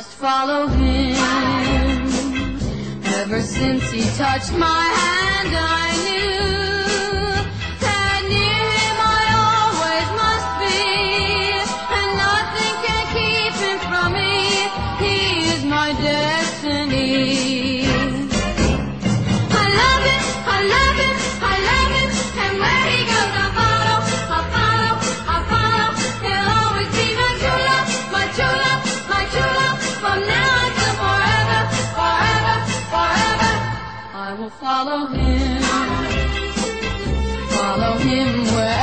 must follow him. Ever since he touched my hand, will follow him, follow him where.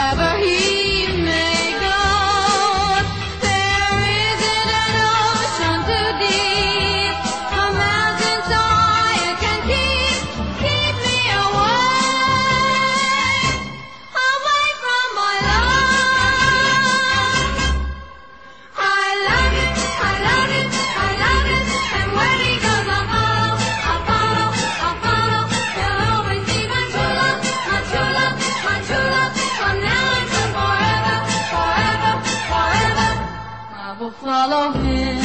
will follow him.